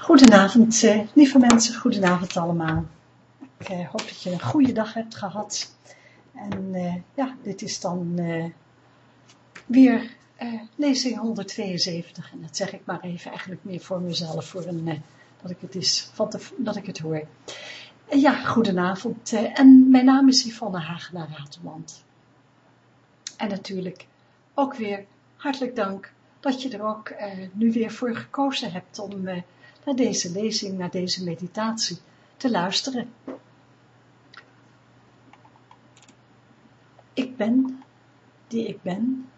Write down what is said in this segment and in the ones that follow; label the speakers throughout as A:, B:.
A: Goedenavond, eh, lieve mensen, goedenavond allemaal. Ik eh, hoop dat je een goede dag hebt gehad. En eh, ja, dit is dan weer lezing 172. En dat zeg ik maar even eigenlijk meer voor mezelf, voor een, dat, ik het is, van dat ik het hoor. Ja, goedenavond. en mijn naam is Yvonne Hagenaar Rateland. En natuurlijk ook weer hartelijk dank dat je er ook nu weer voor gekozen hebt om naar deze lezing, naar deze meditatie te luisteren. Ik ben die ik ben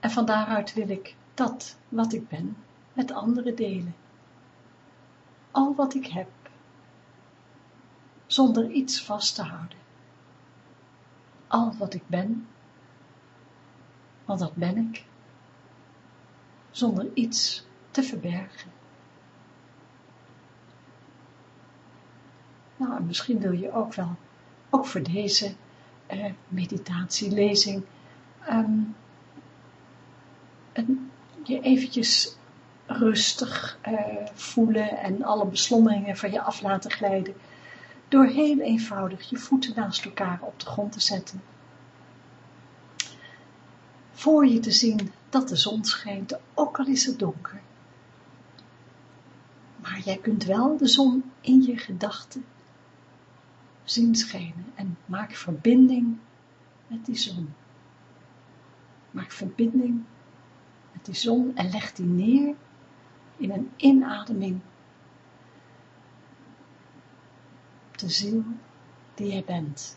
A: en van daaruit wil ik dat wat ik ben met anderen delen. Al wat ik heb, zonder iets vast te houden. Al wat ik ben, want dat ben ik, zonder iets verbergen. Nou, en misschien wil je ook wel, ook voor deze uh, meditatielezing, een, je eventjes rustig uh, voelen en alle beslommeringen van je af laten glijden, door heel eenvoudig je voeten naast elkaar op de grond te zetten. Voor je te zien dat de zon schijnt, ook al is het donker. Maar jij kunt wel de zon in je gedachten zien schijnen en maak verbinding met die zon. Maak verbinding met die zon en leg die neer in een inademing op de ziel die jij bent.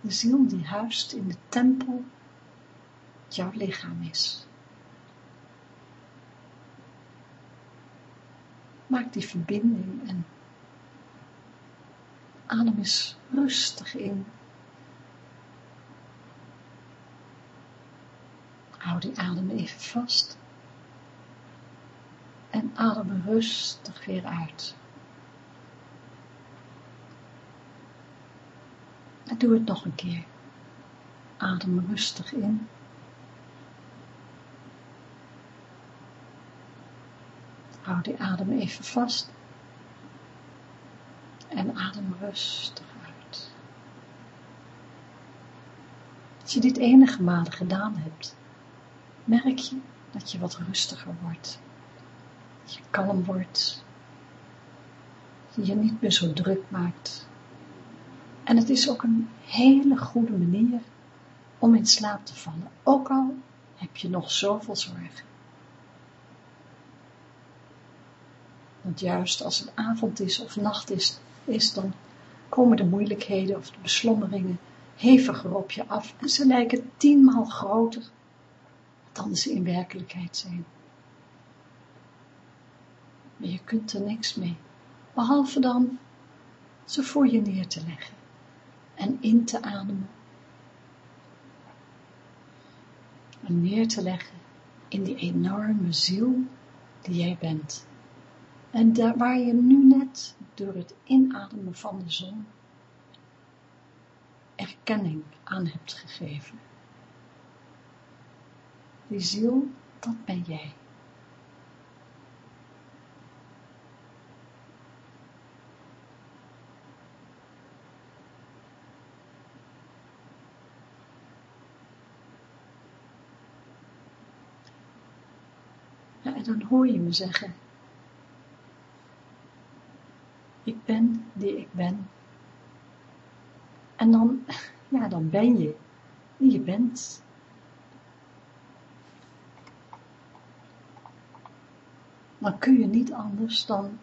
A: De ziel die huist in de tempel jouw lichaam is. Maak die verbinding en adem eens rustig in. Hou die adem even vast. En adem rustig weer uit. En doe het nog een keer. Adem rustig in. Hou die adem even vast. En adem rustig uit. Als je dit enige malen gedaan hebt, merk je dat je wat rustiger wordt. Dat je kalm wordt. Dat je je niet meer zo druk maakt. En het is ook een hele goede manier om in slaap te vallen, ook al heb je nog zoveel zorgen. Want juist als het avond is of nacht is, is dan komen de moeilijkheden of de beslommeringen heviger op je af en ze lijken tienmaal groter dan ze in werkelijkheid zijn. Maar je kunt er niks mee, behalve dan ze voor je neer te leggen en in te ademen. En neer te leggen in die enorme ziel die jij bent. En daar waar je nu net door het inademen van de zon erkenning aan hebt gegeven. Die ziel, dat ben jij. Ja, en dan hoor je me zeggen, ik ben die ik ben. En dan, ja, dan ben je die je bent. Dan kun je niet anders dan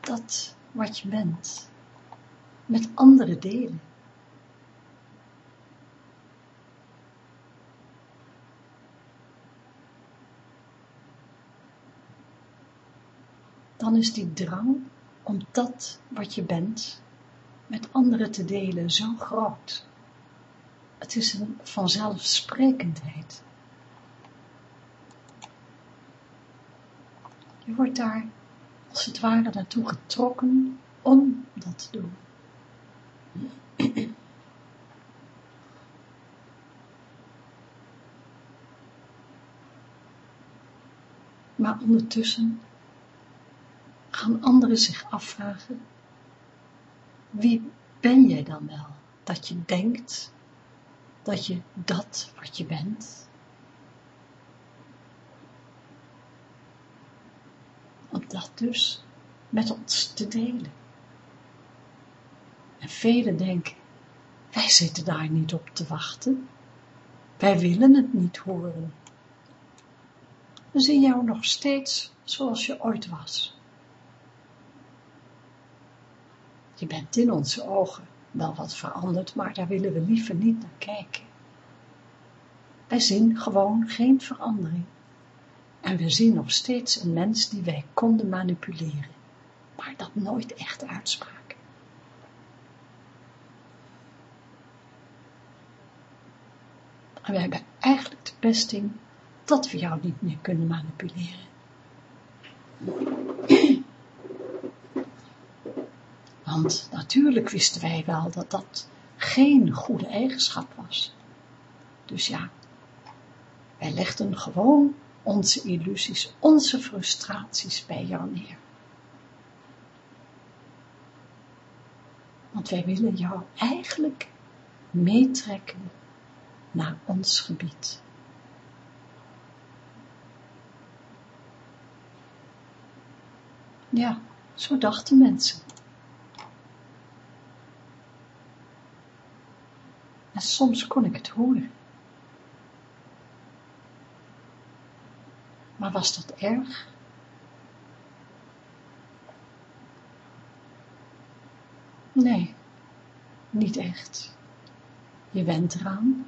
A: dat wat je bent, met andere delen. Dan is die drang om dat wat je bent met anderen te delen zo groot. Het is een vanzelfsprekendheid. Je wordt daar als het ware naartoe getrokken om dat te doen. Maar ondertussen gaan anderen zich afvragen, wie ben jij dan wel? Dat je denkt dat je dat wat je bent. Om dat dus met ons te delen. En velen denken, wij zitten daar niet op te wachten. Wij willen het niet horen. We zien jou nog steeds zoals je ooit was. Je bent in onze ogen wel wat veranderd, maar daar willen we liever niet naar kijken. Wij zien gewoon geen verandering. En we zien nog steeds een mens die wij konden manipuleren, maar dat nooit echt uitspraken. En we hebben eigenlijk de pesting dat we jou niet meer kunnen manipuleren. Want natuurlijk wisten wij wel dat dat geen goede eigenschap was. Dus ja, wij legden gewoon onze illusies, onze frustraties bij jou neer. Want wij willen jou eigenlijk meetrekken naar ons gebied. Ja, zo dachten mensen. En soms kon ik het horen. Maar was dat erg? Nee, niet echt. Je went eraan.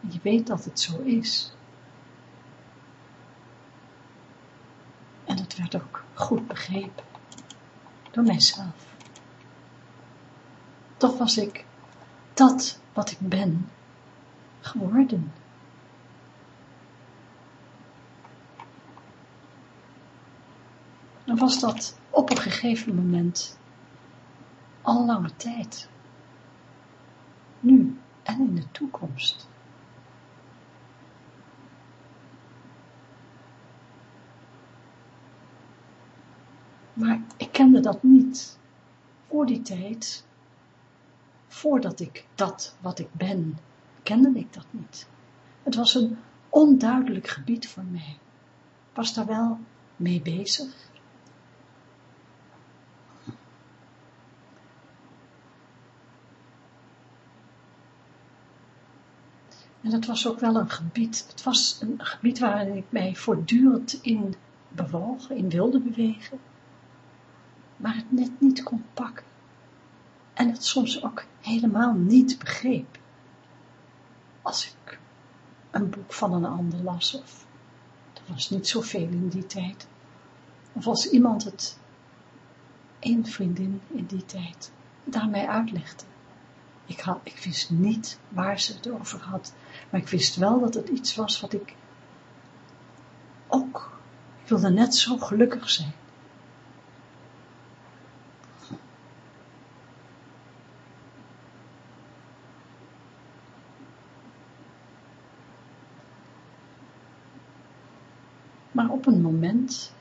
A: Je weet dat het zo is. En het werd ook goed begrepen door mijzelf. Toch was ik dat wat ik ben geworden. Dan was dat op een gegeven moment al lange tijd. Nu en in de toekomst. Maar ik kende dat niet. Voor die tijd, voordat ik dat wat ik ben, kende ik dat niet. Het was een onduidelijk gebied voor mij. Was daar wel mee bezig. En het was ook wel een gebied, het was een gebied waarin ik mij voortdurend in bewoog, in wilde bewegen maar het net niet kon pakken. En het soms ook helemaal niet begreep. Als ik een boek van een ander las, of er was niet zoveel in die tijd, of als iemand het, een vriendin in die tijd, daarmee uitlegde. Ik, had, ik wist niet waar ze het over had, maar ik wist wel dat het iets was wat ik ook, wilde net zo gelukkig zijn. Maar op een moment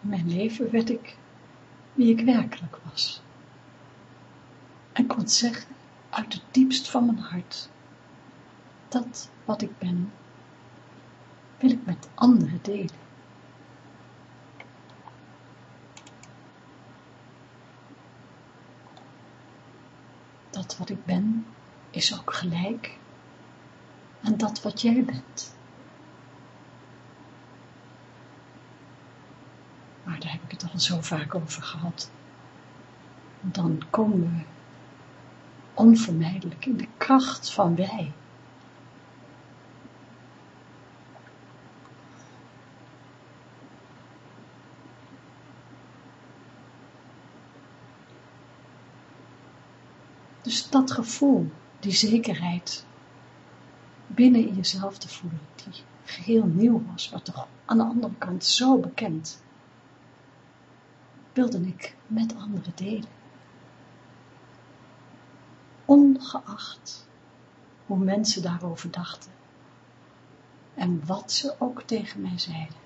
A: in mijn leven werd ik wie ik werkelijk was. En kon zeggen uit het diepst van mijn hart, dat wat ik ben, wil ik met anderen delen. Dat wat ik ben, is ook gelijk aan dat wat jij bent. daar heb ik het zo vaak over gehad. Dan komen we onvermijdelijk in de kracht van wij. Dus dat gevoel, die zekerheid binnen in jezelf te voelen, die geheel nieuw was, wat toch aan de andere kant zo bekend wilde ik met anderen delen. Ongeacht hoe mensen daarover dachten. En wat ze ook tegen mij zeiden.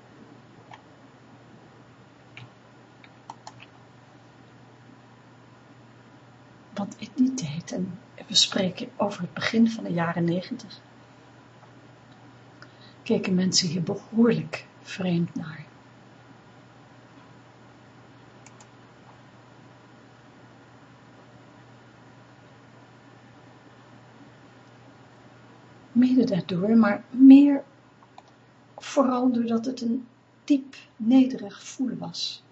A: Want in die tijd, en we spreken over het begin van de jaren negentig, keken mensen hier behoorlijk vreemd naar. Daardoor, maar meer vooral doordat het een diep nederig gevoel was.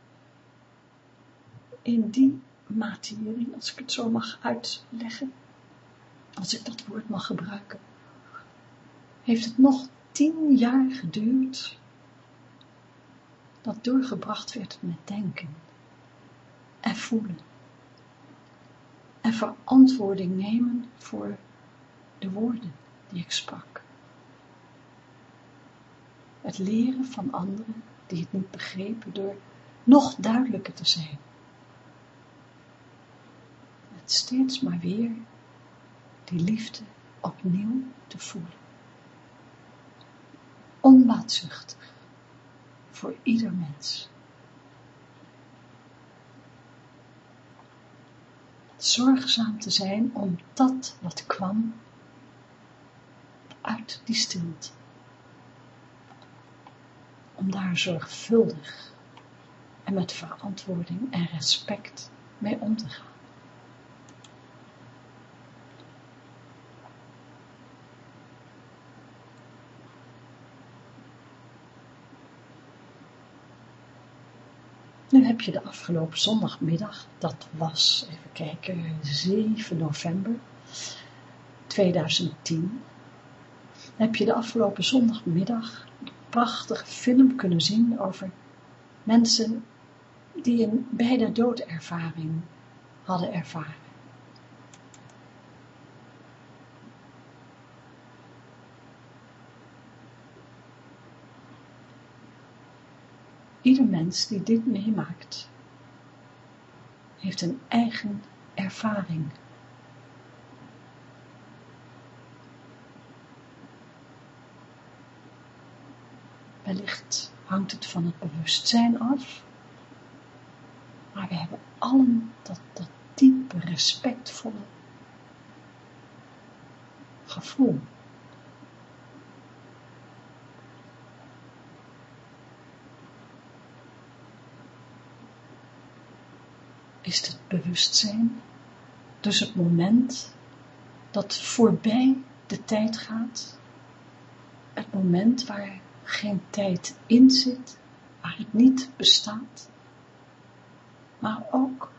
A: In die materie, als ik het zo mag uitleggen, als ik dat woord mag gebruiken, heeft het nog tien jaar geduurd dat doorgebracht werd met denken en voelen en verantwoording nemen voor de woorden die ik sprak. Het leren van anderen die het niet begrepen door nog duidelijker te zijn. Het steeds maar weer die liefde opnieuw te voelen. Onbaatzuchtig voor ieder mens. Zorgzaam te zijn om dat wat kwam uit die stilte. Om daar zorgvuldig en met verantwoording en respect mee om te gaan. Nu heb je de afgelopen zondagmiddag, dat was, even kijken, 7 november 2010, heb je de afgelopen zondagmiddag een prachtige film kunnen zien over mensen die een bijna doodervaring hadden ervaren. Ieder mens die dit meemaakt, heeft een eigen ervaring. Wellicht hangt het van het bewustzijn af, maar we hebben allen dat, dat diepe, respectvolle gevoel. Is het bewustzijn, dus het moment dat voorbij de tijd gaat, het moment waar geen tijd in zit, waar het niet bestaat, maar ook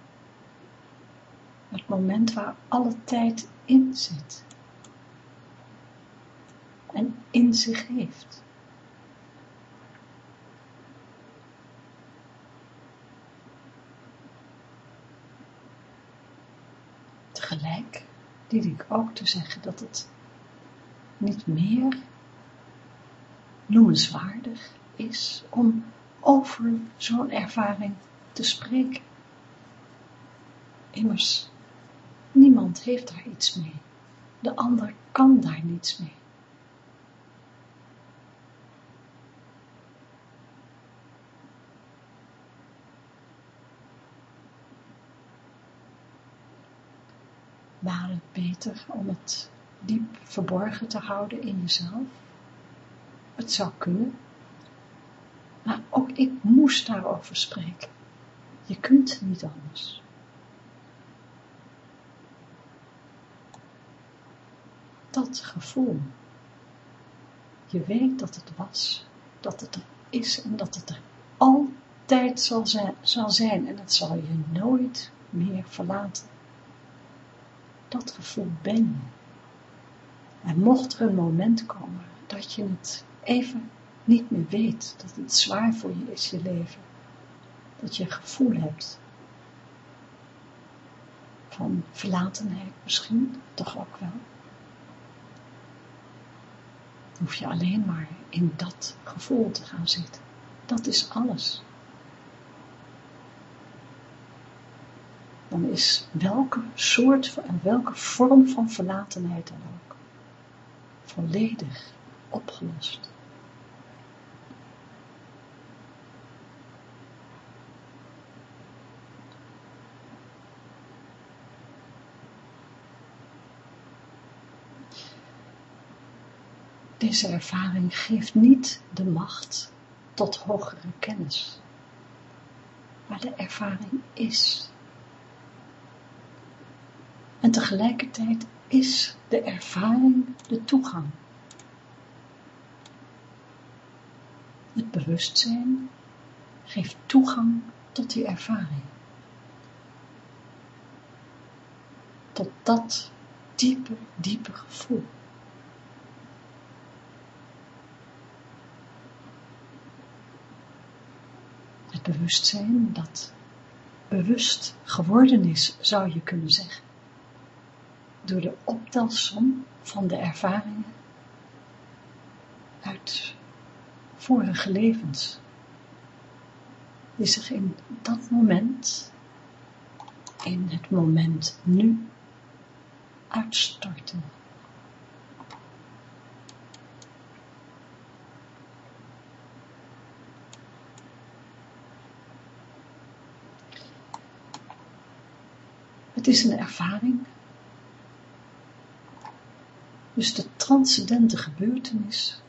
A: het moment waar alle tijd in zit en in zich heeft. tegelijk died ik ook te zeggen dat het niet meer noemenswaardig is om over zo'n ervaring te spreken. Immers, niemand heeft daar iets mee. De ander kan daar niets mee. Waar het beter om het diep verborgen te houden in jezelf? Het zou kunnen. Maar ook ik moest daarover spreken. Je kunt niet anders. Dat gevoel. Je weet dat het was, dat het er is en dat het er altijd zal zijn, zal zijn en het zal je nooit meer verlaten dat gevoel ben je. En mocht er een moment komen dat je het even niet meer weet, dat het zwaar voor je is, je leven, dat je een gevoel hebt van verlatenheid misschien, toch ook wel, hoef je alleen maar in dat gevoel te gaan zitten. Dat is alles. dan is welke soort en welke vorm van verlatenheid dan ook volledig opgelost. Deze ervaring geeft niet de macht tot hogere kennis. Maar de ervaring is. En tegelijkertijd is de ervaring de toegang. Het bewustzijn geeft toegang tot die ervaring. Tot dat diepe, diepe gevoel. Bewustzijn dat bewust geworden is, zou je kunnen zeggen. Door de optelsom van de ervaringen uit vorige levens, die zich in dat moment, in het moment nu, uitstorten. Het is een ervaring. Dus de transcendente gebeurtenis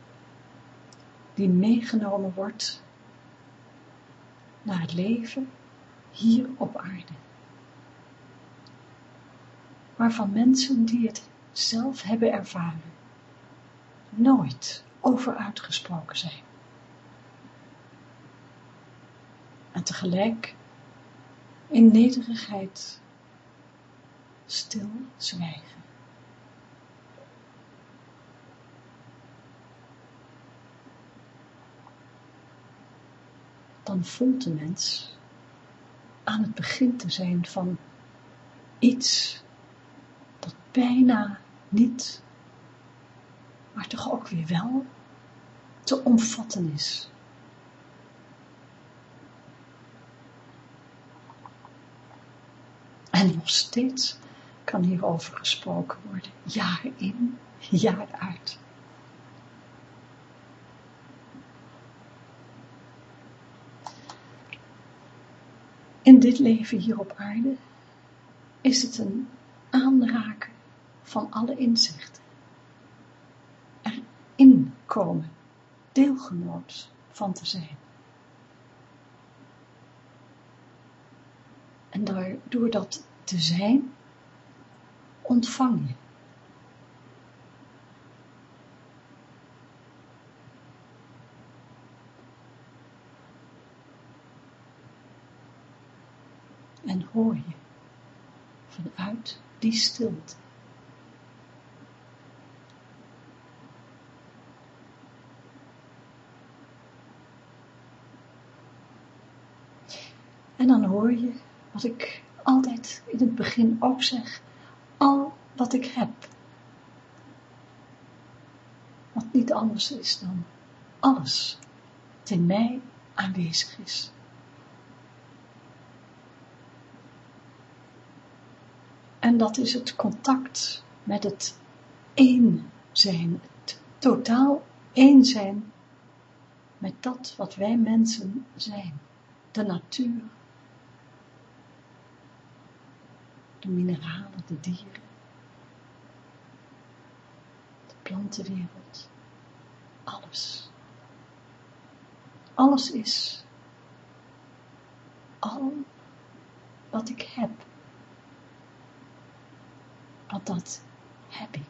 A: die meegenomen wordt naar het leven hier op aarde. Waarvan mensen die het zelf hebben ervaren, nooit over uitgesproken zijn. En tegelijk in nederigheid stil zwijgen. Dan voelt de mens aan het begin te zijn van iets dat bijna niet, maar toch ook weer wel te omvatten is. En nog steeds kan hierover gesproken worden, jaar in, jaar uit. In dit leven hier op aarde is het een aanraken van alle inzichten. Erin komen, deelgenoot van te zijn. En door dat te zijn, ontvang. En hoor je vanuit die stilte. En dan hoor je wat ik altijd in het begin ook zeg, wat ik heb. Wat niet anders is dan alles wat in mij aanwezig is. En dat is het contact met het één zijn, het totaal één zijn met dat wat wij mensen zijn, de natuur, de mineralen, de dieren, plantenwereld, alles. Alles is al wat ik heb. Want dat heb ik.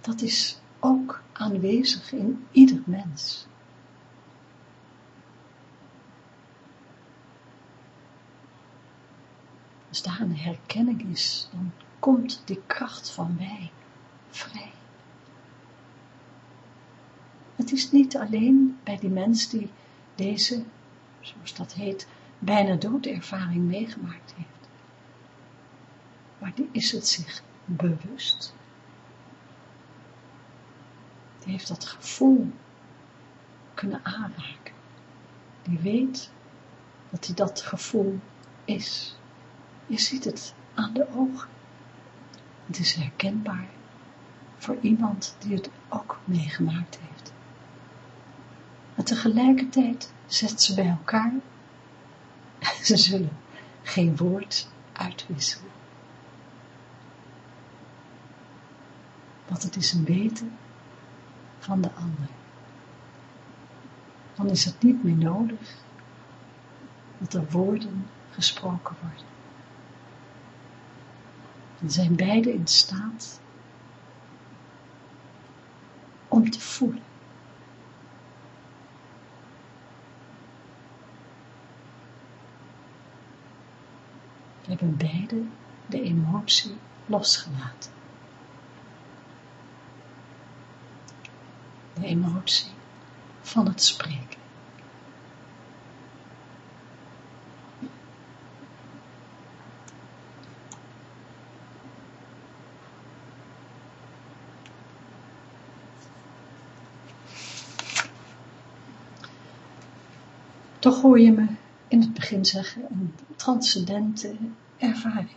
A: Dat is ook aanwezig in ieder mens. Als daar een herkenning is, dan komt die kracht van wij vrij. Het is niet alleen bij die mens die deze, zoals dat heet, bijna doodervaring meegemaakt heeft. Maar die is het zich bewust. Die heeft dat gevoel kunnen aanraken. Die weet dat hij dat gevoel is. Je ziet het aan de ogen. Het is herkenbaar voor iemand die het ook meegemaakt heeft. Maar tegelijkertijd zet ze bij elkaar en ze zullen geen woord uitwisselen. Want het is een weten van de ander. Dan is het niet meer nodig dat er woorden gesproken worden. Dan zijn beide in staat om te voelen. Hebben beide de emotie losgelaten. De emotie van het spreken. Toch hoor je me in het begin zeggen een transcendente ervaring.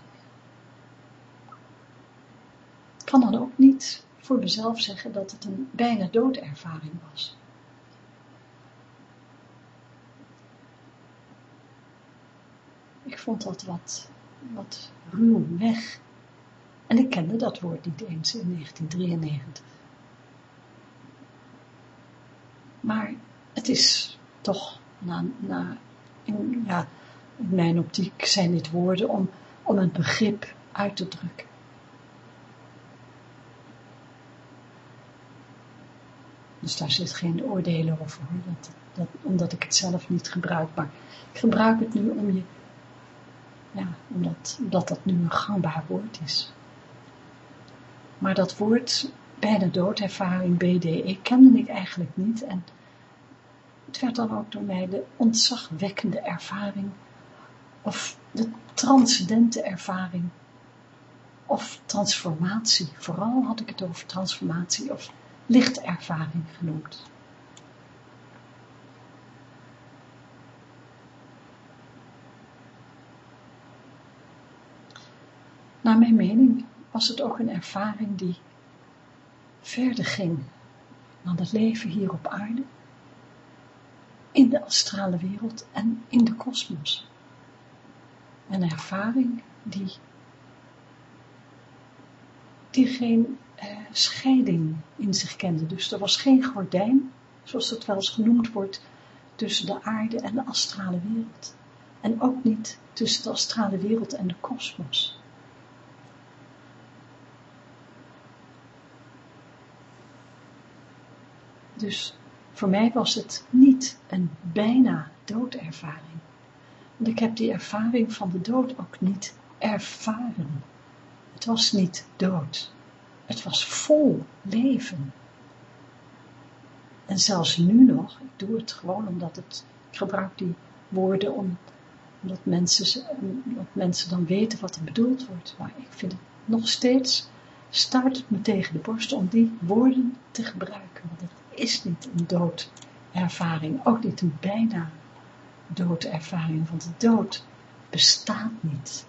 A: Ik kan dan ook niet voor mezelf zeggen dat het een bijna doodervaring was. Ik vond dat wat, wat ruw weg. En ik kende dat woord niet eens in 1993. Maar het is toch na, in, ja, in mijn optiek zijn dit woorden om, om een begrip uit te drukken. Dus daar zit geen oordelen over, dat, dat, omdat ik het zelf niet gebruik. Maar ik gebruik het nu om je, ja, omdat, omdat dat nu een gangbaar woord is. Maar dat woord bijna doodervaring, BDE, kende ik eigenlijk niet. En het werd dan ook door mij de ontzagwekkende ervaring, of de transcendente ervaring, of transformatie. Vooral had ik het over transformatie, of lichtervaring genoemd. Naar mijn mening was het ook een ervaring die verder ging dan het leven hier op aarde, in de astrale wereld en in de kosmos. Een ervaring die, die geen eh, scheiding in zich kende. Dus er was geen gordijn, zoals het wel eens genoemd wordt, tussen de aarde en de astrale wereld. En ook niet tussen de astrale wereld en de kosmos. Dus voor mij was het niet een bijna doodervaring. Want ik heb die ervaring van de dood ook niet ervaren. Het was niet dood. Het was vol leven. En zelfs nu nog, ik doe het gewoon omdat het, ik gebruik die woorden om, omdat, mensen, omdat mensen dan weten wat er bedoeld wordt. Maar ik vind het nog steeds, staart het me tegen de borst om die woorden te gebruiken. Want het is niet een doodervaring, ook niet een bijna doodervaring, want de dood bestaat niet.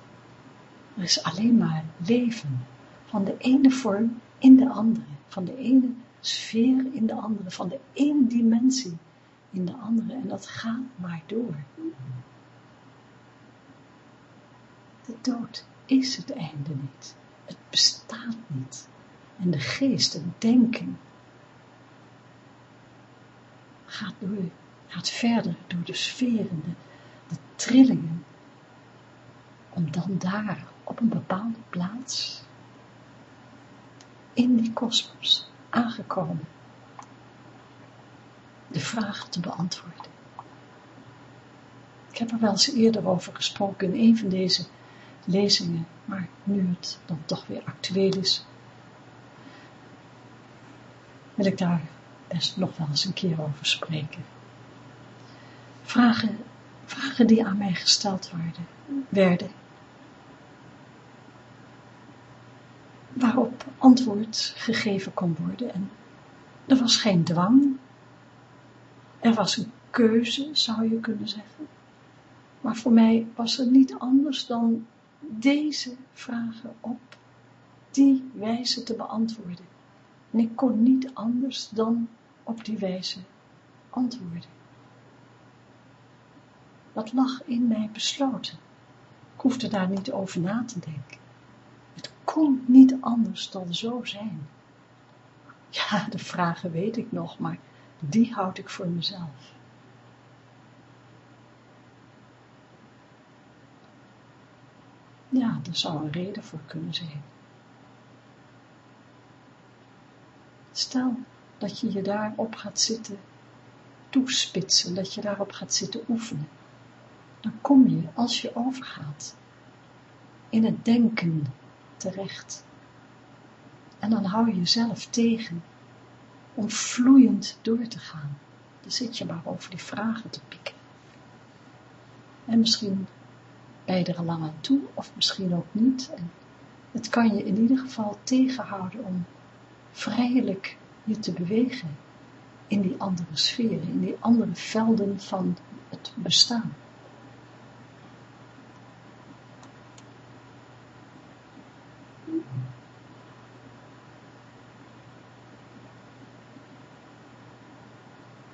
A: Er is alleen maar leven van de ene vorm in de andere, van de ene sfeer in de andere, van de ene dimensie in de andere. En dat gaat maar door. De dood is het einde niet. Het bestaat niet. En de geest, het denken, gaat, door, gaat verder door de sferen, de, de trillingen, om dan daar op een bepaalde plaats in die kosmos aangekomen de vraag te beantwoorden. Ik heb er wel eens eerder over gesproken in een van deze lezingen, maar nu het dan toch weer actueel is, wil ik daar best nog wel eens een keer over spreken. Vragen, vragen die aan mij gesteld werden, werden waarop antwoord gegeven kon worden. En er was geen dwang, er was een keuze, zou je kunnen zeggen. Maar voor mij was er niet anders dan deze vragen op die wijze te beantwoorden. En ik kon niet anders dan op die wijze antwoorden. Dat lag in mij besloten. Ik hoefde daar niet over na te denken kon niet anders dan zo zijn. Ja, de vragen weet ik nog, maar die houd ik voor mezelf. Ja, er zou een reden voor kunnen zijn. Stel dat je je daarop gaat zitten toespitsen, dat je daarop gaat zitten oefenen. Dan kom je, als je overgaat, in het denken terecht. En dan hou je jezelf tegen om vloeiend door te gaan. Dan zit je maar over die vragen te pieken. En misschien ben je er al lang aan toe, of misschien ook niet. Het kan je in ieder geval tegenhouden om vrijelijk je te bewegen in die andere sferen, in die andere velden van het bestaan.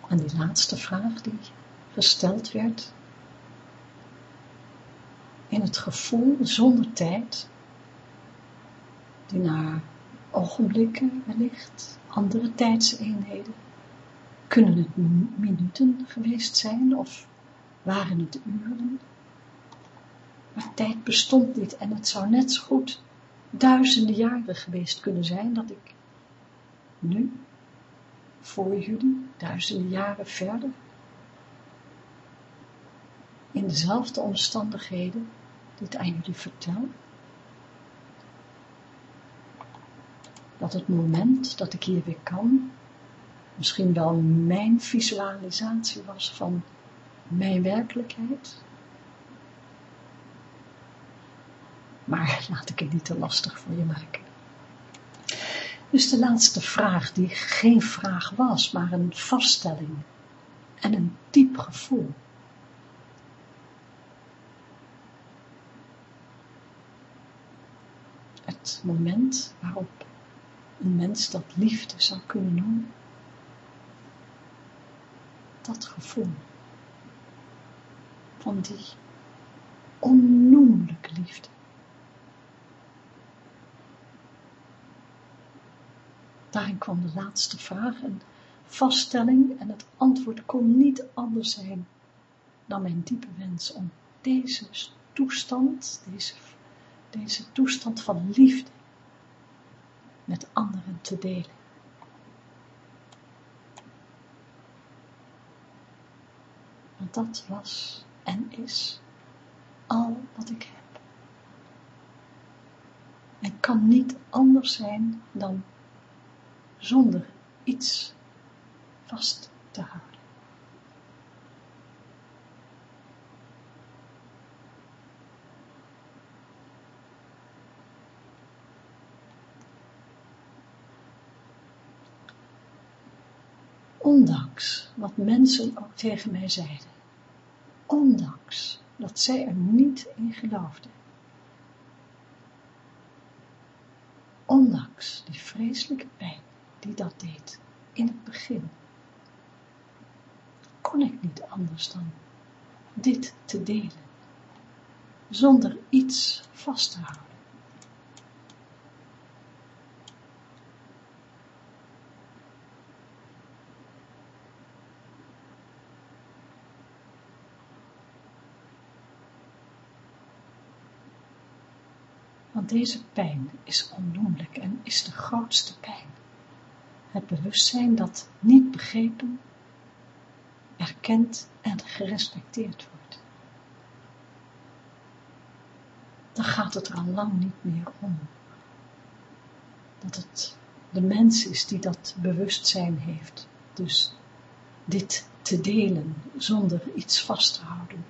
A: En die laatste vraag die gesteld werd, in het gevoel zonder tijd, die naar ogenblikken wellicht, andere tijdseenheden, kunnen het minuten geweest zijn of waren het uren? Maar tijd bestond niet en het zou net zo goed duizenden jaren geweest kunnen zijn dat ik nu, voor jullie, duizenden jaren verder, in dezelfde omstandigheden dit aan jullie vertel. Dat het moment dat ik hier weer kan, misschien wel mijn visualisatie was van mijn werkelijkheid. Maar laat ik het niet te lastig voor je maken. Dus de laatste vraag, die geen vraag was, maar een vaststelling en een diep gevoel. Het moment waarop een mens dat liefde zou kunnen noemen, dat gevoel van die onnoemelijke liefde. Daarin kwam de laatste vraag en vaststelling en het antwoord kon niet anders zijn dan mijn diepe wens om deze toestand, deze, deze toestand van liefde met anderen te delen. Want dat was en is al wat ik heb. En kan niet anders zijn dan zonder iets vast te houden. Ondanks wat mensen ook tegen mij zeiden, ondanks dat zij er niet in geloofden, ondanks die vreselijke pijn die dat deed in het begin, kon ik niet anders dan dit te delen, zonder iets vast te houden. Want deze pijn is onnoemelijk en is de grootste pijn. Het bewustzijn dat niet begrepen, erkend en gerespecteerd wordt. Dan gaat het er al lang niet meer om. Dat het de mens is die dat bewustzijn heeft. Dus dit te delen zonder iets vast te houden.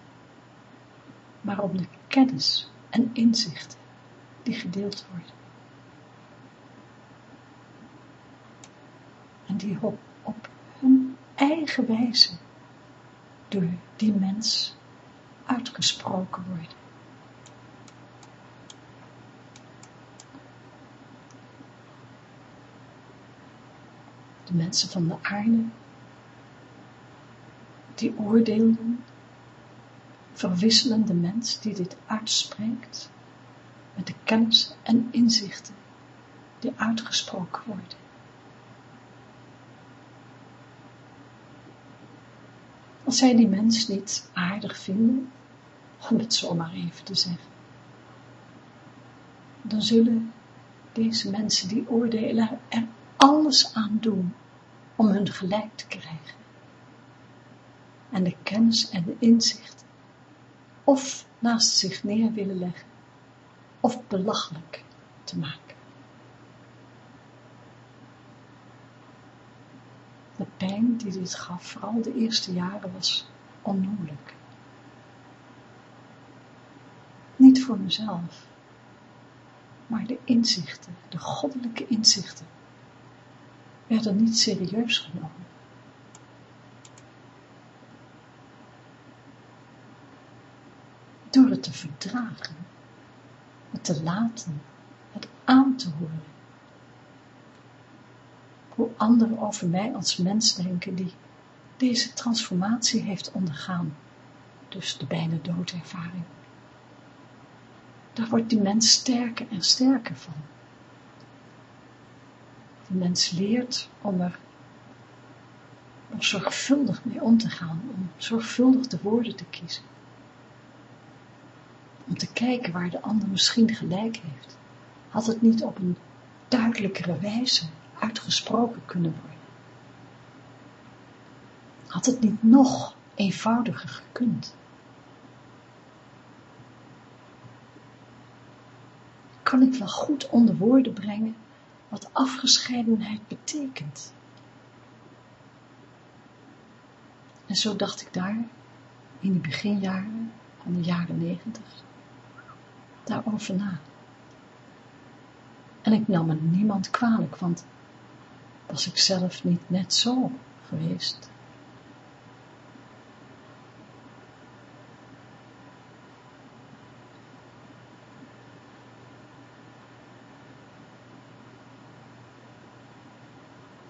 A: Maar om de kennis en inzichten die gedeeld worden. En die op, op hun eigen wijze door die mens uitgesproken worden. De mensen van de aarde, die oordeelden, verwisselen de mens die dit uitspreekt met de kennis en inzichten die uitgesproken worden. Als zij die mens niet aardig vinden, om het zomaar even te zeggen, dan zullen deze mensen die oordelen er alles aan doen om hun gelijk te krijgen. En de kennis en de inzicht of naast zich neer willen leggen of belachelijk te maken. De pijn die dit gaf, vooral de eerste jaren, was onnoemelijk. Niet voor mezelf, maar de inzichten, de goddelijke inzichten, werden niet serieus genomen. Door het te verdragen, het te laten, het aan te horen. Hoe anderen over mij als mens denken die deze transformatie heeft ondergaan, dus de bijna doodervaring. Daar wordt die mens sterker en sterker van. De mens leert om er, om zorgvuldig mee om te gaan, om zorgvuldig de woorden te kiezen. Om te kijken waar de ander misschien gelijk heeft. Had het niet op een duidelijkere wijze uitgesproken kunnen worden? Had het niet nog eenvoudiger gekund? Kan ik wel goed onder woorden brengen wat afgescheidenheid betekent? En zo dacht ik daar, in de beginjaren van de jaren negentig, daarover na. En ik nam me niemand kwalijk, want was ik zelf niet net zo geweest.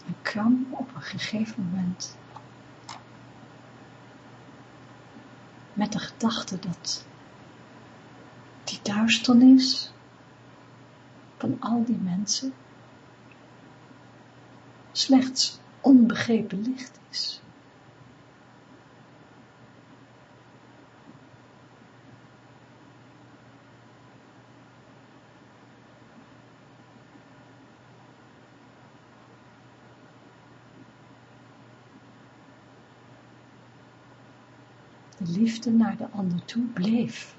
A: Ik kwam op een gegeven moment met de gedachte dat duisternis van al die mensen slechts onbegrepen licht is. De liefde naar de ander toe bleef.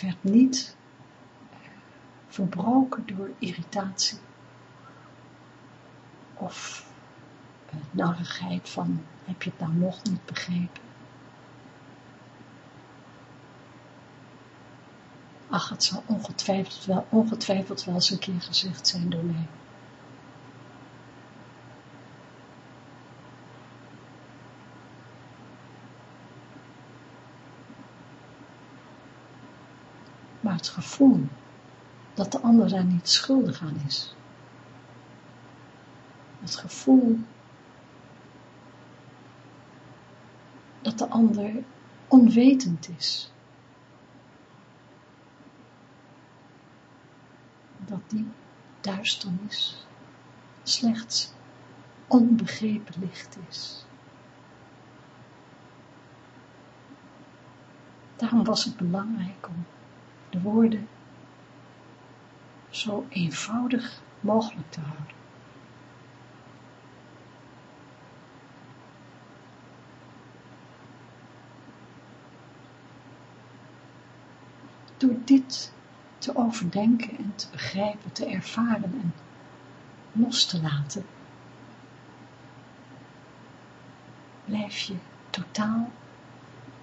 A: Werd niet verbroken door irritatie of narigheid van, heb je het nou nog niet begrepen? Ach, het zal ongetwijfeld wel, ongetwijfeld wel eens een keer gezegd zijn door mij. Het gevoel dat de ander daar niet schuldig aan is, het gevoel dat de ander onwetend is. Dat die duisternis slechts onbegrepen licht is. Daarom was het belangrijk om de woorden zo eenvoudig mogelijk te houden. door dit te overdenken en te begrijpen, te ervaren en los te laten, blijf je totaal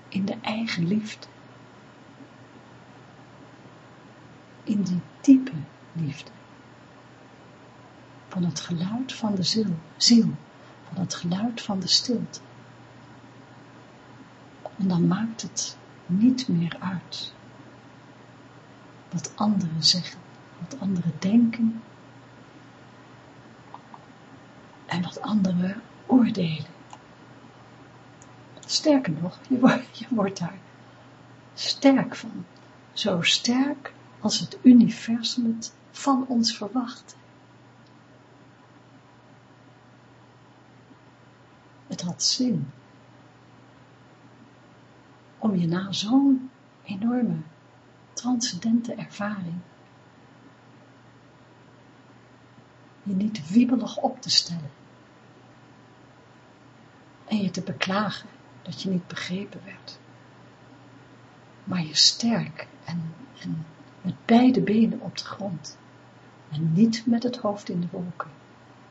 A: in de eigen liefde, in die diepe liefde, van het geluid van de ziel, ziel van het geluid van de stilte. En dan maakt het niet meer uit wat anderen zeggen, wat anderen denken en wat anderen oordelen. Sterker nog, je wordt, je wordt daar sterk van. Zo sterk als het universum het van ons verwacht. Het had zin om je na zo'n enorme, transcendente ervaring je niet wiebelig op te stellen en je te beklagen dat je niet begrepen werd, maar je sterk en, en met beide benen op de grond en niet met het hoofd in de wolken,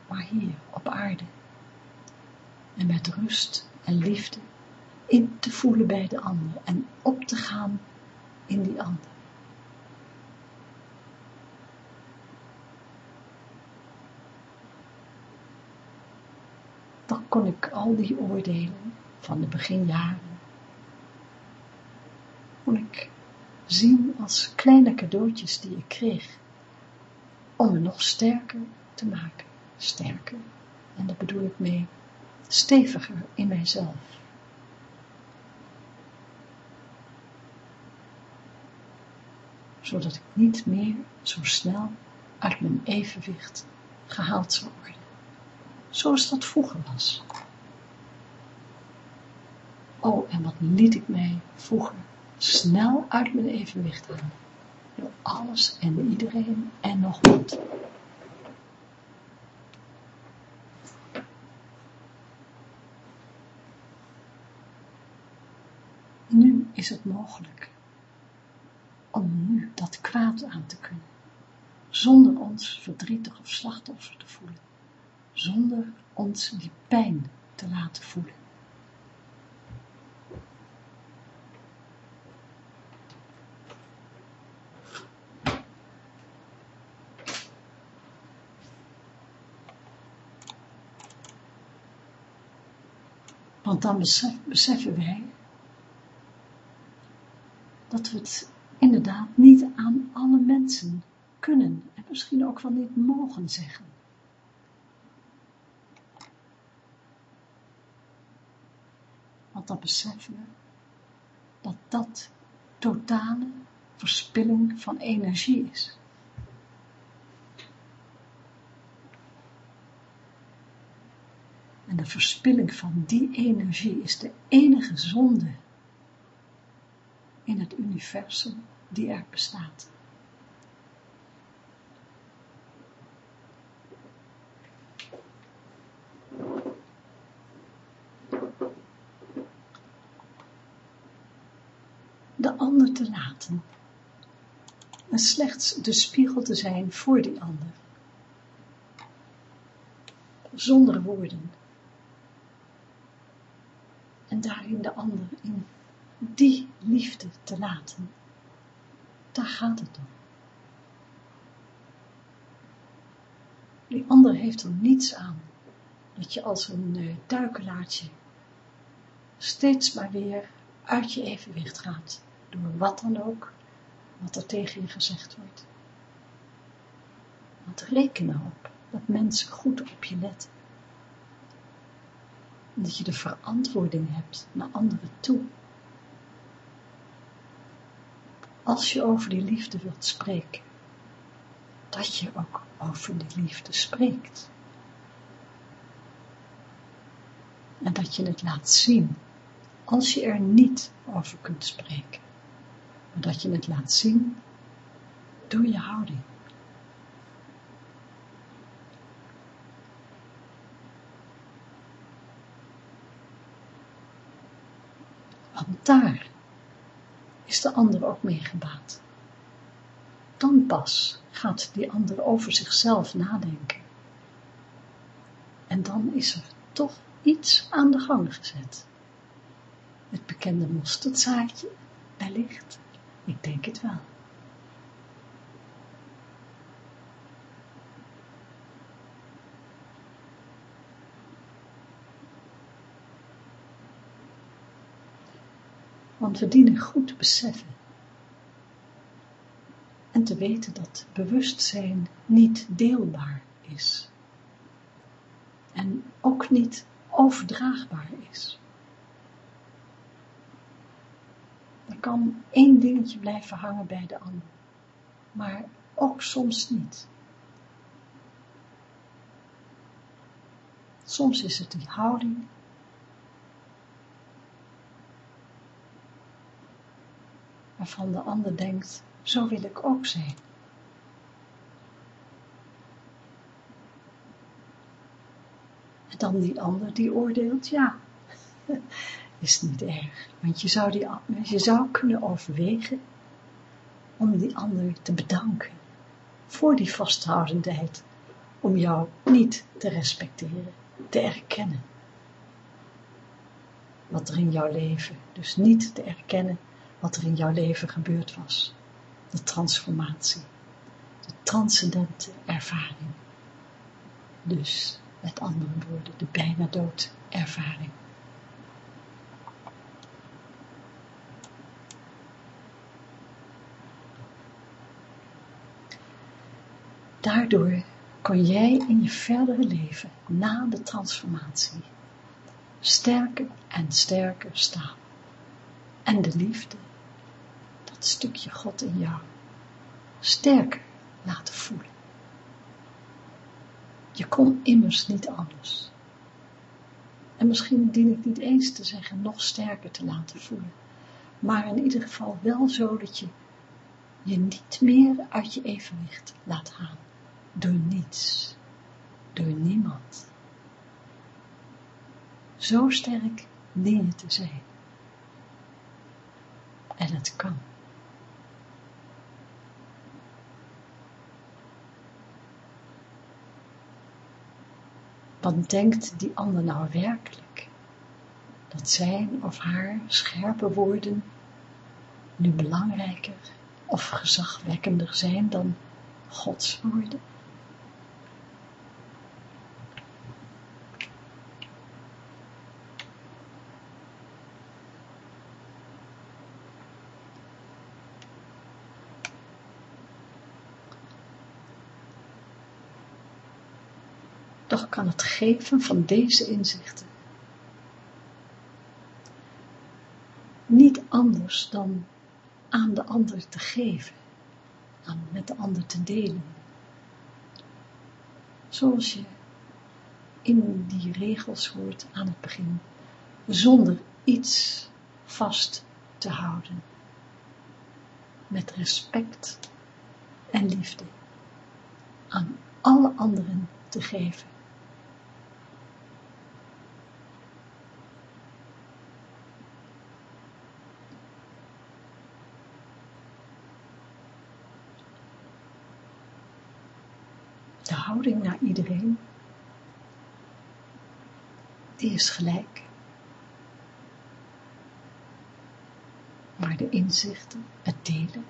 A: maar hier op aarde en met rust en liefde in te voelen bij de ander en op te gaan in die ander. Dan kon ik al die oordelen van de beginjaren, kon ik zien als kleine cadeautjes die ik kreeg, om me nog sterker te maken, sterker, en daar bedoel ik mee, steviger in mijzelf. Zodat ik niet meer zo snel uit mijn evenwicht gehaald zou worden, zoals dat vroeger was. Oh, en wat liet ik mij vroeger snel uit mijn evenwicht halen. Door alles en iedereen en nog wat. Nu is het mogelijk om nu dat kwaad aan te kunnen, zonder ons verdrietig of slachtoffer te voelen, zonder ons die pijn te laten voelen. Want dan beseffen wij dat we het inderdaad niet aan alle mensen kunnen en misschien ook wel niet mogen zeggen. Want dan beseffen we dat dat totale verspilling van energie is. De verspilling van die energie is de enige zonde in het universum die er bestaat. De ander te laten en slechts de spiegel te zijn voor die ander. Zonder woorden en daarin de ander in die liefde te laten. Daar gaat het om. Die ander heeft er niets aan dat je als een uh, duikelaartje steeds maar weer uit je evenwicht gaat, door wat dan ook, wat er tegen je gezegd wordt. Want reken erop dat mensen goed op je letten dat je de verantwoording hebt naar anderen toe. Als je over die liefde wilt spreken, dat je ook over die liefde spreekt. En dat je het laat zien, als je er niet over kunt spreken. Maar dat je het laat zien door je houding. Want daar is de ander ook mee gebaat. Dan pas gaat die ander over zichzelf nadenken. En dan is er toch iets aan de gang gezet. Het bekende mosterdzaadje, wellicht, ik denk het wel. Want we dienen goed te beseffen en te weten dat bewustzijn niet deelbaar is en ook niet overdraagbaar is. Er kan één dingetje blijven hangen bij de ander, maar ook soms niet. Soms is het die houding waarvan de ander denkt, zo wil ik ook zijn. En dan die ander die oordeelt, ja, is niet erg. Want je zou, die, je zou kunnen overwegen om die ander te bedanken voor die vasthoudendheid, om jou niet te respecteren, te erkennen. Wat er in jouw leven, dus niet te erkennen wat er in jouw leven gebeurd was. De transformatie, de transcendente ervaring. Dus, met andere woorden, de bijna dood ervaring. Daardoor kon jij in je verdere leven, na de transformatie, sterker en sterker staan. En de liefde, stukje God in jou, sterker laten voelen. Je kon immers niet anders. En misschien dien ik niet eens te zeggen nog sterker te laten voelen, maar in ieder geval wel zo dat je je niet meer uit je evenwicht laat halen door niets, door niemand. Zo sterk dien je te zijn. En het kan. Wat denkt die ander nou werkelijk? Dat zijn of haar scherpe woorden nu belangrijker of gezagwekkender zijn dan Gods woorden? Kan het geven van deze inzichten niet anders dan aan de ander te geven, aan met de ander te delen. Zoals je in die regels hoort aan het begin, zonder iets vast te houden, met respect en liefde aan alle anderen te geven. Houding naar iedereen, die is gelijk. Maar de inzichten, het delen,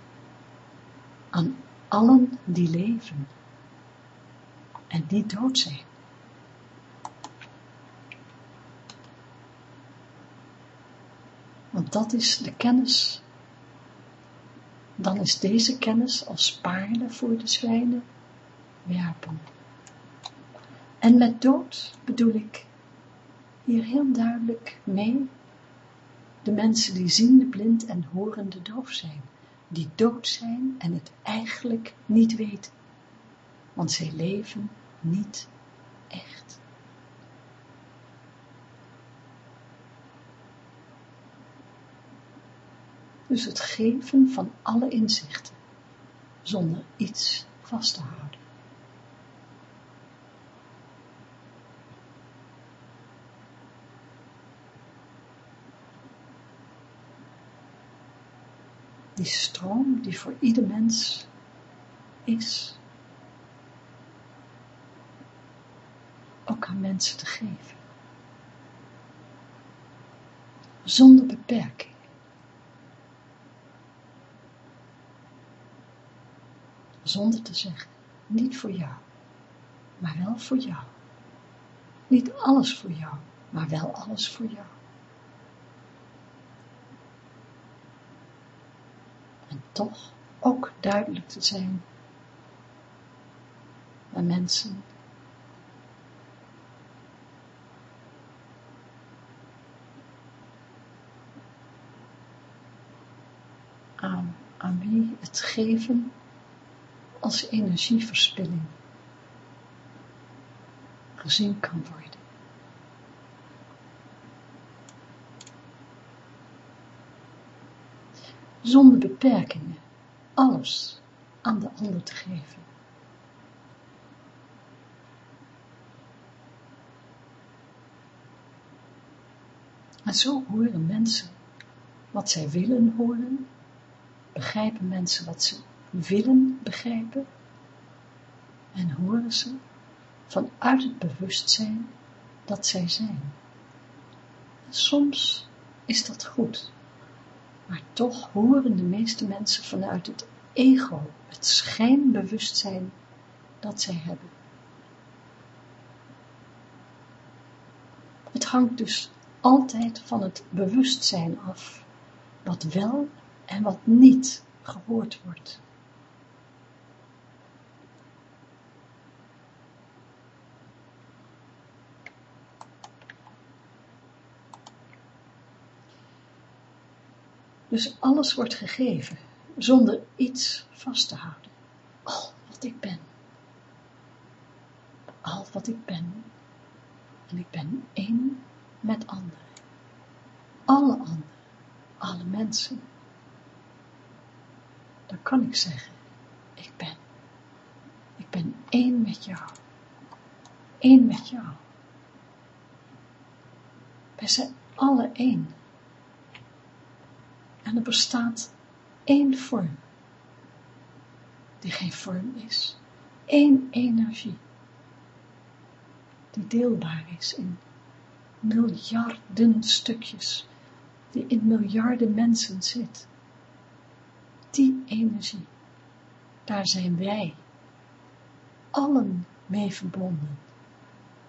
A: aan allen die leven en die dood zijn. Want dat is de kennis. Dan is deze kennis als paarden voor de zwijnen werpen. En met dood bedoel ik hier heel duidelijk mee de mensen die ziende, blind en horende doof zijn, die dood zijn en het eigenlijk niet weten, want zij leven niet echt. Dus het geven van alle inzichten, zonder iets vast te houden. Die stroom die voor ieder mens is, ook aan mensen te geven. Zonder beperking. Zonder te zeggen, niet voor jou, maar wel voor jou. Niet alles voor jou, maar wel alles voor jou. Toch ook duidelijk te zijn aan mensen aan, aan wie het geven als energieverspilling gezien kan worden. Zonder beperkingen, alles aan de ander te geven. En zo horen mensen wat zij willen horen, begrijpen mensen wat ze willen begrijpen en horen ze vanuit het bewustzijn dat zij zijn. soms is dat goed, maar toch horen de meeste mensen vanuit het ego, het schijnbewustzijn dat zij hebben. Het hangt dus altijd van het bewustzijn af, wat wel en wat niet gehoord wordt. Dus alles wordt gegeven, zonder iets vast te houden. Al wat ik ben. Al wat ik ben. En ik ben één met anderen. Alle anderen. Alle mensen. Dan kan ik zeggen, ik ben. Ik ben één met jou. Eén met jou. Wij zijn alle één. En er bestaat één vorm, die geen vorm is, één energie, die deelbaar is in miljarden stukjes, die in miljarden mensen zit. Die energie, daar zijn wij allen mee verbonden.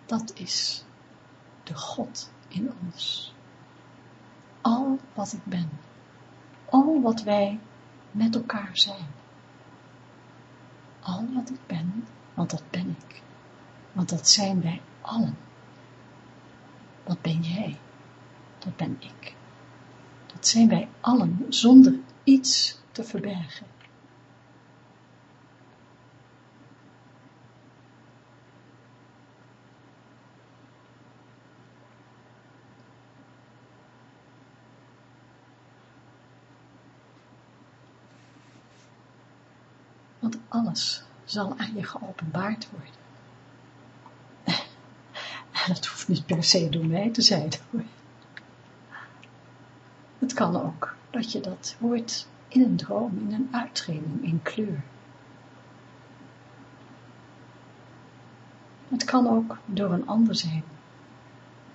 A: Dat is de God in ons. Al wat ik ben al wat wij met elkaar zijn. Al wat ik ben, want dat ben ik. Want dat zijn wij allen. Wat ben jij? Dat ben ik. Dat zijn wij allen zonder iets te verbergen. want alles zal aan je geopenbaard worden. En dat hoeft niet per se door mij te zijn. Het kan ook dat je dat hoort in een droom, in een uittreding, in kleur. Het kan ook door een ander zijn,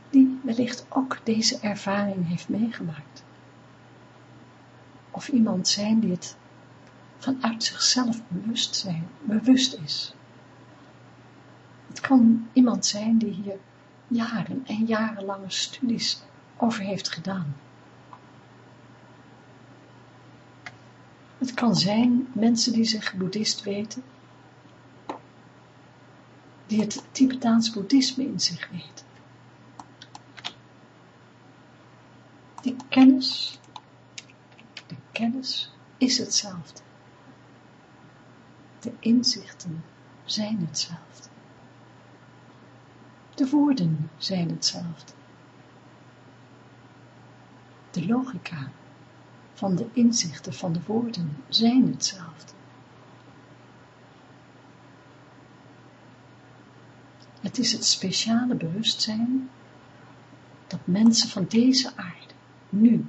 A: die wellicht ook deze ervaring heeft meegemaakt. Of iemand zijn die het vanuit zichzelf bewust, zijn, bewust is. Het kan iemand zijn die hier jaren en jarenlange studies over heeft gedaan. Het kan zijn mensen die zich boeddhist weten, die het Tibetaans boeddhisme in zich weten. Die kennis, de kennis is hetzelfde. De inzichten zijn hetzelfde. De woorden zijn hetzelfde. De logica van de inzichten van de woorden zijn hetzelfde. Het is het speciale bewustzijn dat mensen van deze aarde nu,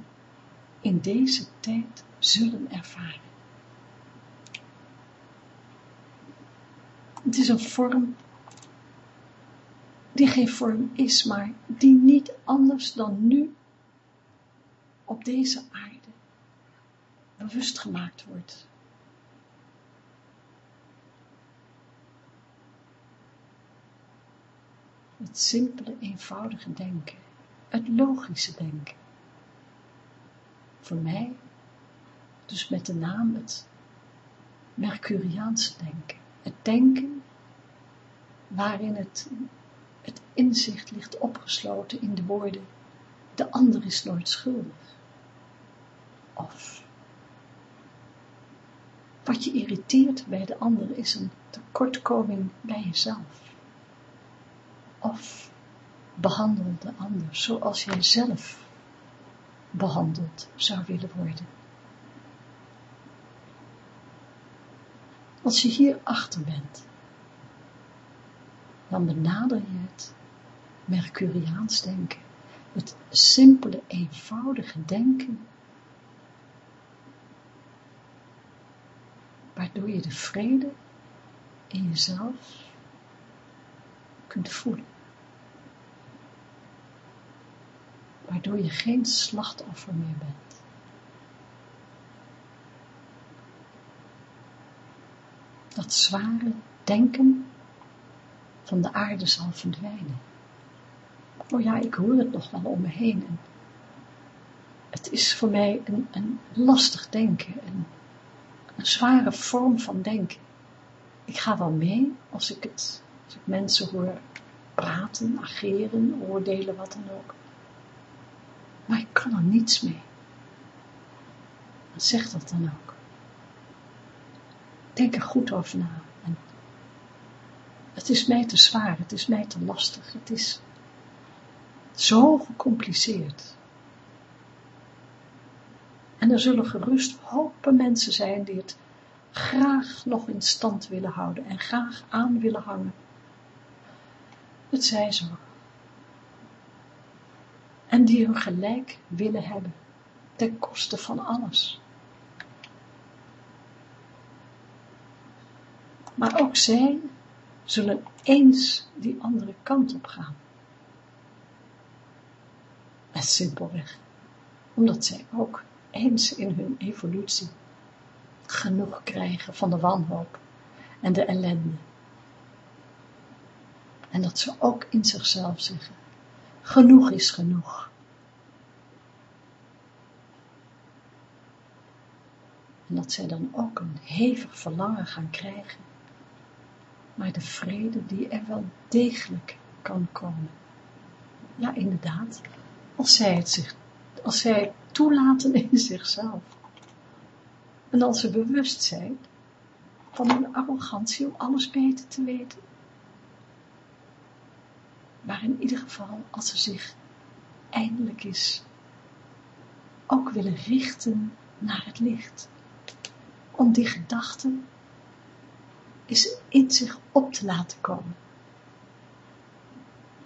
A: in deze tijd, zullen ervaren. Het is een vorm die geen vorm is, maar die niet anders dan nu op deze aarde bewust gemaakt wordt. Het simpele, eenvoudige denken, het logische denken. Voor mij, dus met de naam het Mercuriaanse denken. Het denken waarin het, het inzicht ligt opgesloten in de woorden, de ander is nooit schuldig. Of, wat je irriteert bij de ander is een tekortkoming bij jezelf. Of, behandel de ander zoals jij zelf behandeld zou willen worden. Als je hier achter bent, dan benader je het Mercuriaans denken, het simpele, eenvoudige denken, waardoor je de vrede in jezelf kunt voelen. Waardoor je geen slachtoffer meer bent. Dat zware denken van de aarde zal verdwijnen. Oh ja, ik hoor het nog wel om me heen. En het is voor mij een, een lastig denken, een, een zware vorm van denken. Ik ga wel mee als ik het, als ik mensen hoor praten, ageren, oordelen, wat dan ook. Maar ik kan er niets mee. Zeg dat dan ook. Denk er goed over na. Het is mij te zwaar, het is mij te lastig, het is zo gecompliceerd. En er zullen gerust hopen mensen zijn die het graag nog in stand willen houden en graag aan willen hangen. Het zij zo. En die hun gelijk willen hebben, ten koste van alles. Maar ook zij zullen eens die andere kant op gaan. En simpelweg, omdat zij ook eens in hun evolutie genoeg krijgen van de wanhoop en de ellende. En dat ze ook in zichzelf zeggen, genoeg is genoeg. En dat zij dan ook een hevig verlangen gaan krijgen, maar de vrede die er wel degelijk kan komen. Ja, inderdaad, als zij het zich, als zij toelaten in zichzelf. En als ze bewust zijn van hun arrogantie om alles beter te weten. Maar in ieder geval, als ze zich eindelijk is ook willen richten naar het licht. Om die gedachten is in zich op te laten komen.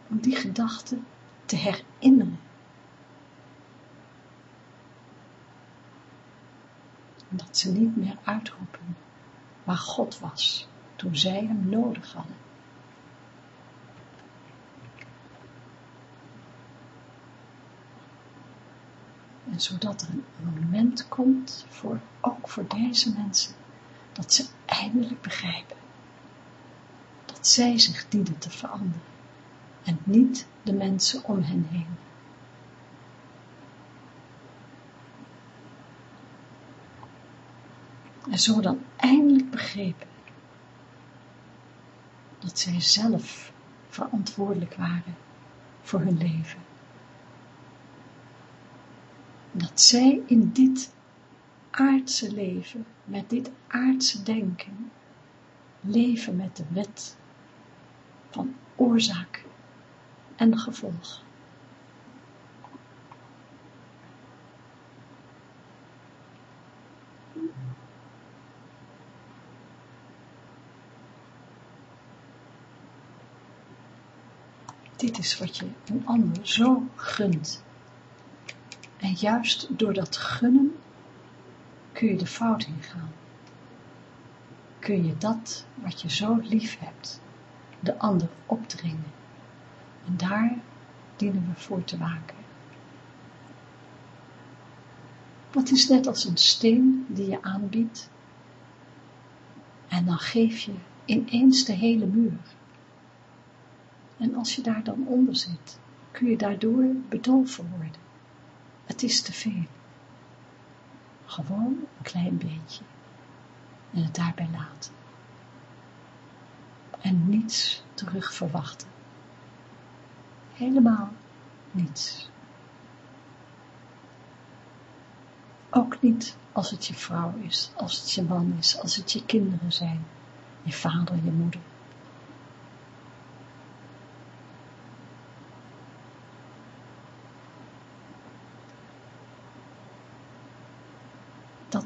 A: Om die gedachten te herinneren. dat ze niet meer uitroepen waar God was toen zij hem nodig hadden. En zodat er een moment komt, voor, ook voor deze mensen, dat ze eindelijk begrijpen dat zij zich dienen te veranderen en niet de mensen om hen heen. En zo dan eindelijk begrepen dat zij zelf verantwoordelijk waren voor hun leven. Dat zij in dit aardse leven, met dit aardse denken, leven met de wet van oorzaak en gevolg. Dit is wat je een ander zo gunt. En juist door dat gunnen kun je de fout ingaan. Kun je dat wat je zo lief hebt, de ander opdringen. En daar dienen we voor te waken. Het is net als een steen die je aanbiedt. En dan geef je ineens de hele muur. En als je daar dan onder zit, kun je daardoor bedolven worden. Het is te veel. Gewoon een klein beetje. En het daarbij laten. En niets terug verwachten. Helemaal niets. Ook niet als het je vrouw is, als het je man is, als het je kinderen zijn, je vader, je moeder.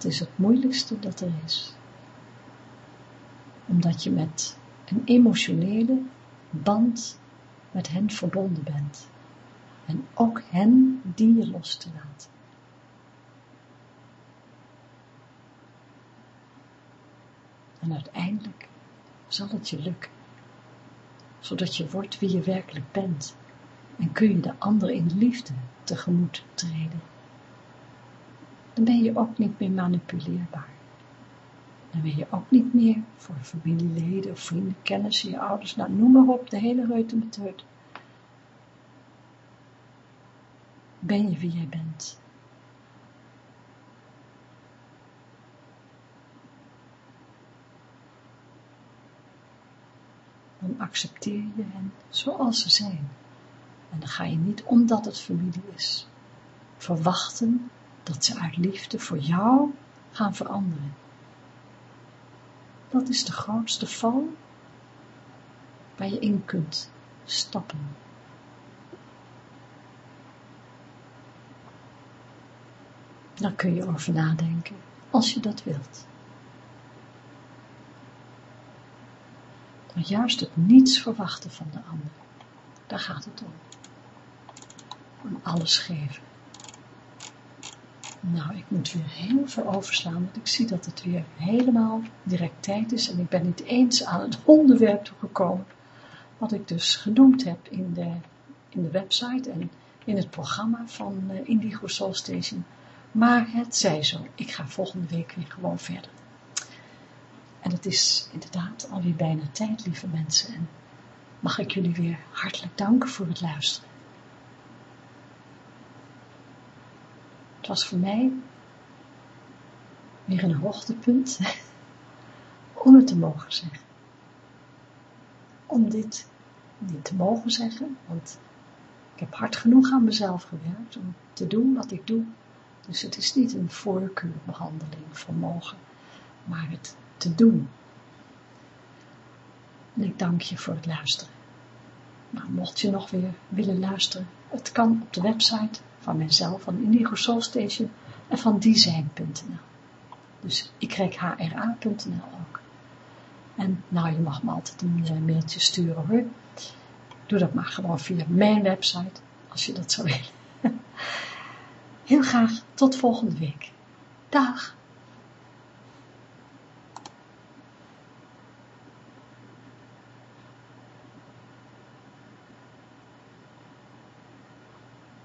A: Dat is het moeilijkste dat er is. Omdat je met een emotionele band met hen verbonden bent. En ook hen die je los te laten. En uiteindelijk zal het je lukken. Zodat je wordt wie je werkelijk bent. En kun je de ander in liefde tegemoet treden. Dan ben je ook niet meer manipuleerbaar. Dan ben je ook niet meer voor familieleden, vrienden, kennissen, je ouders, nou noem maar op, de hele reutemeteut. Ben je wie jij bent. Dan accepteer je hen zoals ze zijn. En dan ga je niet, omdat het familie is, verwachten dat ze uit liefde voor jou gaan veranderen. Dat is de grootste val waar je in kunt stappen. Daar kun je over nadenken, als je dat wilt. Maar juist het niets verwachten van de ander, daar gaat het om. Om alles geven. Nou, ik moet weer heel veel overslaan, want ik zie dat het weer helemaal direct tijd is en ik ben niet eens aan het onderwerp toegekomen, wat ik dus genoemd heb in de, in de website en in het programma van uh, Indigo Soul Station. Maar het zij zo, ik ga volgende week weer gewoon verder. En het is inderdaad alweer bijna tijd, lieve mensen, en mag ik jullie weer hartelijk danken voor het luisteren. Het was voor mij weer een hoogtepunt om het te mogen zeggen. Om dit niet te mogen zeggen, want ik heb hard genoeg aan mezelf gewerkt om te doen wat ik doe. Dus het is niet een voorkeurbehandeling van mogen, maar het te doen. En ik dank je voor het luisteren. Nou, mocht je nog weer willen luisteren, het kan op de website van mijzelf, van Indigo Soul Station en van design.nl. Dus ikreghra.nl ook. En nou, je mag me altijd een eh, mailtje sturen hoor. Doe dat maar gewoon via mijn website, als je dat zou willen. Heel graag tot volgende week. Dag!